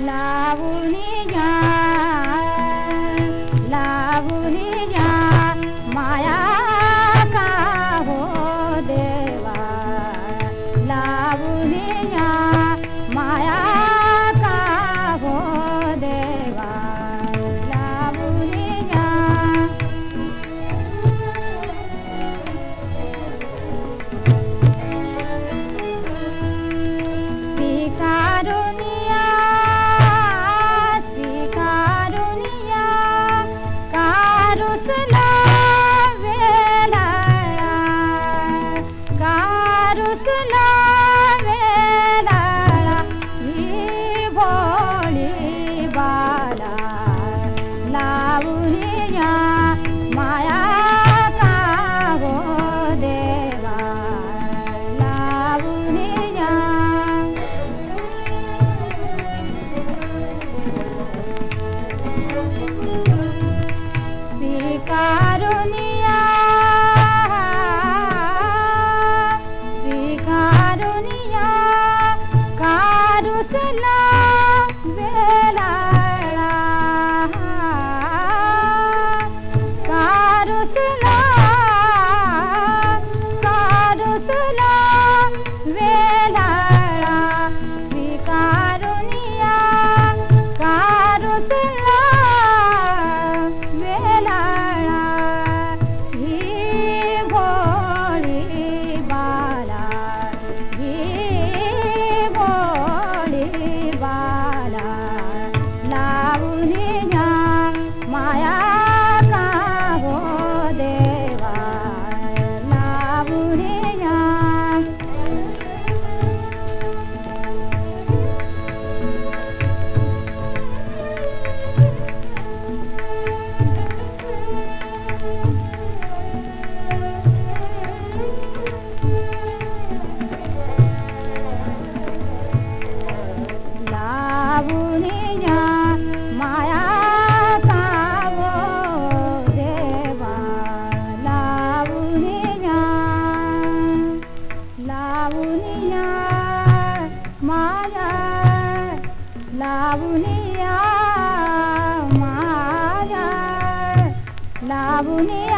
La bonilla hầu लावूनिया Maya लावूनिया Maya लावूनिया